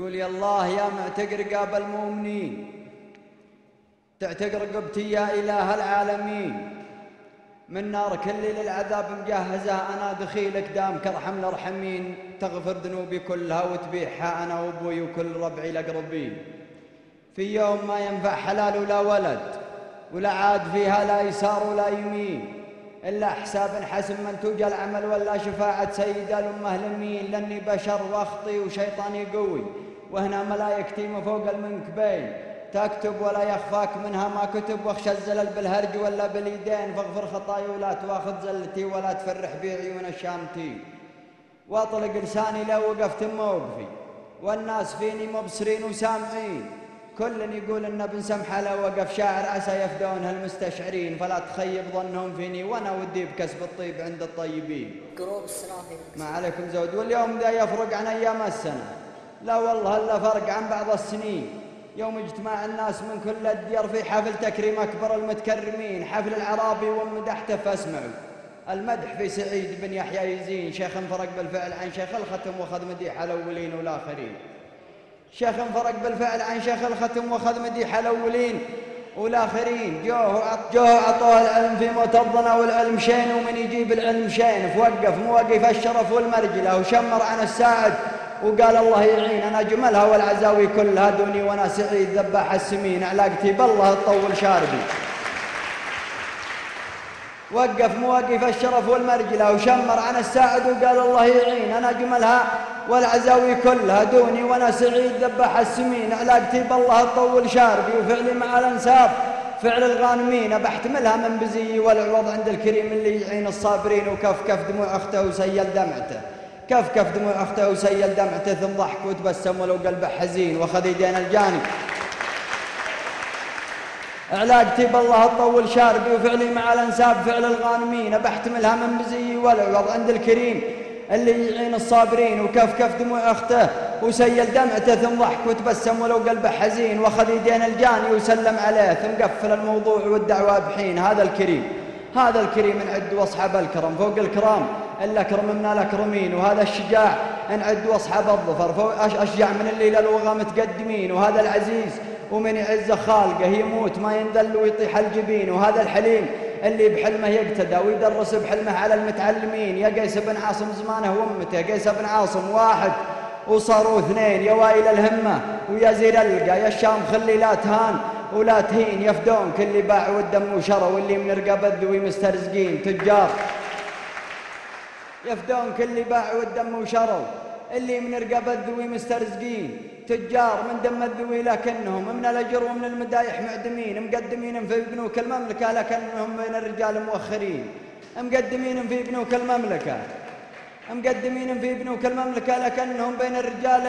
يقول يا الله يا معتق رقاب المؤمنين تعتق رقبتي يا إله العالمين. من نار كل للعذاب مجهزة أنا دخيلك دامك ارحم الأرحمين. تغفر ذنوبي كلها وتبيحها أنا وأبوي وكل ربعي الأقربين. في يوم ما ينفع حلال ولا ولد ولا عاد فيها لا يسار ولا يمين إلا حساب حسن من توجى العمل ولا شفاعة سيد الأمة لمين لأني بشر وأخطي وشيطاني قوي. وهنا ملايكتي من فوق المنكبين تكتب ولا يخفاك منها ما كتب واخشى الزلل بالهرج ولا باليدين. فاغفر خطاي ولا تواخذ زلتي ولا تفرح بي عيون الشامتين واطلق لساني لو وقفت موقفي. والناس فيني مبصرين وسامعين كل يقول إن ابن سمحة لو وقف شاعر عسى يفدونها المستشعرين فلا تخيب ظنهم فيني وأنا ودي بكسب الطيب عند الطيبين. قروب السنافي ما عليكم زود. واليوم ذا يفرق عن أيام السنة. لا والله إلا فرق عن بعض السنين. يوم اجتماع الناس من كل الديار في حفل تكريم أكبر المتكرمين حفل العرابي ومدحته فاسمعوا المدح في سعيد بن يحيى يزين شيخ فرق بالفعل عن شيخ الختم وخذ مديح الأولين والآخرين. شيخ فرق بالفعل عن شيخ الختم وخذ مديح الأولين والآخرين. جوه جوه عطوه العلم في موت الظنا والعلم شين ومن يجيب العلم شين. فوقف موقف الشرف والمرجلة وشمر عن الساعد وقال الله يعين أنا جملها والعزاوي كلها دوني وأنا سعيد ذباح السمين علاقتي بالله تطول شاربي. وقف مواقف الشرف والمرجلة وشمر عن الساعد وقال الله يعين أنا جملها والعزاوي كلها دوني وأنا سعيد ذبح السمين علاقتي بالله تطول شاربي. وفعلي مع الأنساب فعل الغانمين بحتملها من بزي والعوض عند الكريم اللي يعين الصابرين وكف كف دموع أخته وسيل دمعته. كف كف دموع أخته وسيل دمعته ثم ضحك وتبسم ولو قلبه حزين. واخذ يدين الجاني علاقتي بالله تطول شاربي وفعلي مع الأنساب فعل الغانمين. بحتملها من بزي والعوض عند الكريم. اللي يعين الصابرين وكف كف دموع أخته. وسيل دمعته ثم ضحك وتبسم ولو قلبه حزين. واخذ يدين الجاني وسلم عليه. ثم قفل الموضوع والدعوة بحين. هذا الكريم. هذا الكريم نعد وأصحاب الكرم. فوق الكرام. الأكرم من الأكرمين وهذا الشجاع نعد واصحاب الظفر. أشجع من الليل الوغى متقدمين وهذا العزيز ومن يعز خالقه يموت ما يندل ويطيح الجبين. وهذا الحليم اللي بحلمه يقتدى ويدرس بحلمه على المتعلمين. يا قيس بن عاصم زمانه وامته قيس بن عاصم واحد وصاروا اثنين يا وائل الهمة ويا زير القى يا الشام خلي لا تهان ولا تهين. يفدون كل باع والدم وشرى واللي من رقاب الذوي مسترزقين تجار يفدون كل باع والدم وشروا. اللي من رقاب الذوي مسترزقين تجار من دم الذوي لكنهم من الأجر ومن المدايح معدمين. مقدمين في بنوك المملكة لكنهم من الرجال مؤخرين. مقدمين في بنوك المملكة مقدمين في بنوك المملكة لكنهم بين الرجال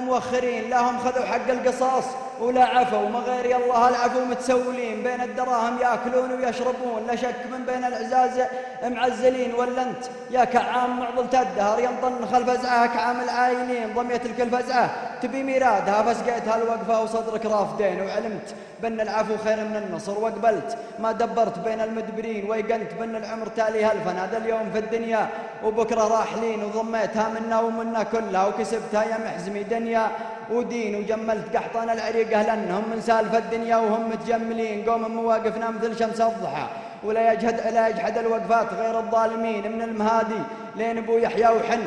موخرين لا هم خذوا حق القصاص ولا عفوا. ما غير الله العفو متسولين. بين الدراهم يأكلون ويشربون لا شك من بين العزاز معزلين. ولا أنت يا كعام معضلة الدهر ينطن خلف فزعه كعام العاينين ضمية تلك الفزعة. تبي ميرادها فسقيتها الوقفة وصدرك رافدين وعلمت بأن العفو خير من النصر وقبلت. ما دبرت بين المدبرين ويقنت بأن العمر تالي هلفا. هذا اليوم في الدنيا وبكرة راحلين وضميتها منا ومنا كلها وكسبتها يا محزمي دنيا ودين. وجملت قحطان العريقة لأنهم من سالفة الدنيا وهم متجملين. قوم مواقفنا مثل شمس الضحى. ولا يجهد لا يجحد الوقفات غير الظالمين. من المهادي لين أبو يحيى وحن.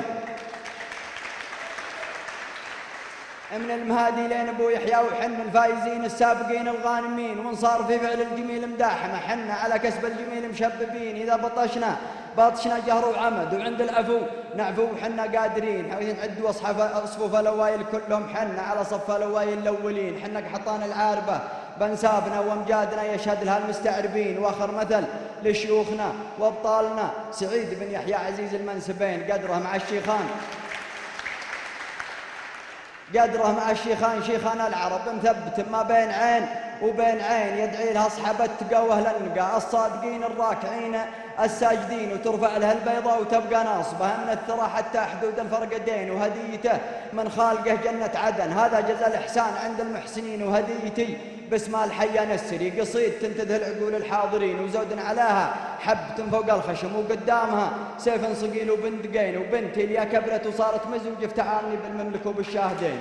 من المهادي لين أبو يحيى وحن الفايزين السابقين الغانمين ومن صار في فعل الجميل مداحمه حنا على كسب الجميل مشببين. إذا بطشنا بطشنا جهر وعمد وعند العفو نعفو وحنا قادرين. نعد وصحف صفوف الأوائل كلهم حنا على صف الأوائل الأولين. حنا قحطان العاربة بنسابنا وأمجادنا يشهد لها المستعربين. وآخر مثل لشيوخنا وأبطالنا سعيد بن يحيى عزيز المنسبين قدره مع الشيخان. قدره مع الشيخان شيخان العرب مثبت ما بين عين. وبين عين يدعي لها أصحاب التقى وأهل النقى الصادقين الراكعين الساجدين وترفع لها البيضة وتبقى ناصبة. من الثرى حتى حدود الفرقدين وهديته. من خالقه جنة عدن. هذا جزاء الإحسان عند المحسنين وهديتي. باسم الحية نسري. قصيد تنتدهل عقول الحاضرين. وزود عليها حبة فوق الخشم وقدامها. سيف صقيل وبندقين وبنتي اللي كبرت وصارت مزوجة في تعاني بالمملكة وبالشاهدين.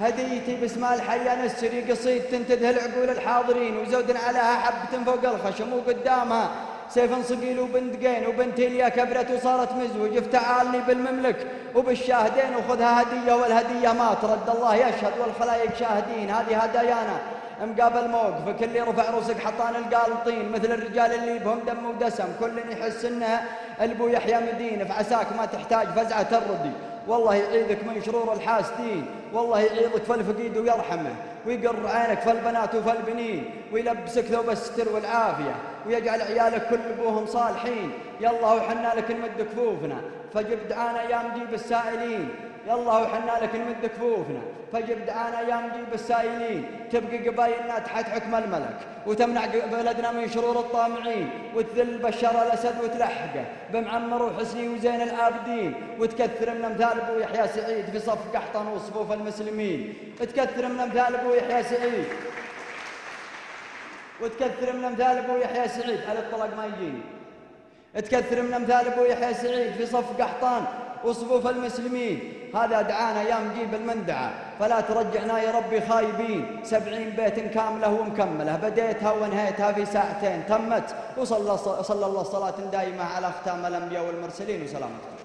هديتي باسم الحية نسري قصيد تنتده العقول الحاضرين وزود عليها حبة فوق الخشم وقدامها. سيف صقيل وبندقين وبنت إليا كبرت وصارت مزوج افتعالني بالمملك وبالشاهدين وخذها هدية والهدية ما ترد. الله يشهد والخلايق شاهدين. هذه هدايانا. مقابل موقفك اللي رفع روسك حطان القالطين. مثل الرجال اللي بهم دم ودسم كل يحس إنه ألبو يحيى مدين. فعساك ما تحتاج فزعة الردي. والله يعيذك من شرور الحاسدين والله يعيذك في الفقيد ويرحمه. ويقر عينك في البنات وفي البنين. ويلبسك ثوب الستر والعافية. ويجعل عيالك كل ابوهم صالحين. يلا وحنا لك نمد كفوفنا. فجب دعانا يا مجيب السائلين. يلا وحنا لك نمد كفوفنا فجب دعانا يا مجيب السائلين. تبقي قبايلنا تحت حكم الملك. وتمنع بلدنا من شرور الطامعين. وتذل بشر الأسد وتلحقه. بمعمر وحسني وزين العابدين وتكثر من أمثال أبو يحيى سعيد في صف قحطان وصفوف المسلمين. تكثر من أمثال أبو يحيى سعيد. وتكثر من أمثال أبو يحيى سعيد. على الطلاق ما يجيني. تكثر من أمثال أبو يحيى سعيد في صف قحطان وصفوف المسلمين. هذا دعانا يا مجيب المندعة. فلا ترجعنا يا ربي خايبين. سبعين بيت كاملة ومكملة. بديتها وانهيتها في ساعتين. تمت. وصلى صلى الله صلاة دائمة على ختام الأنبياء والمرسلين. وسلامتكم.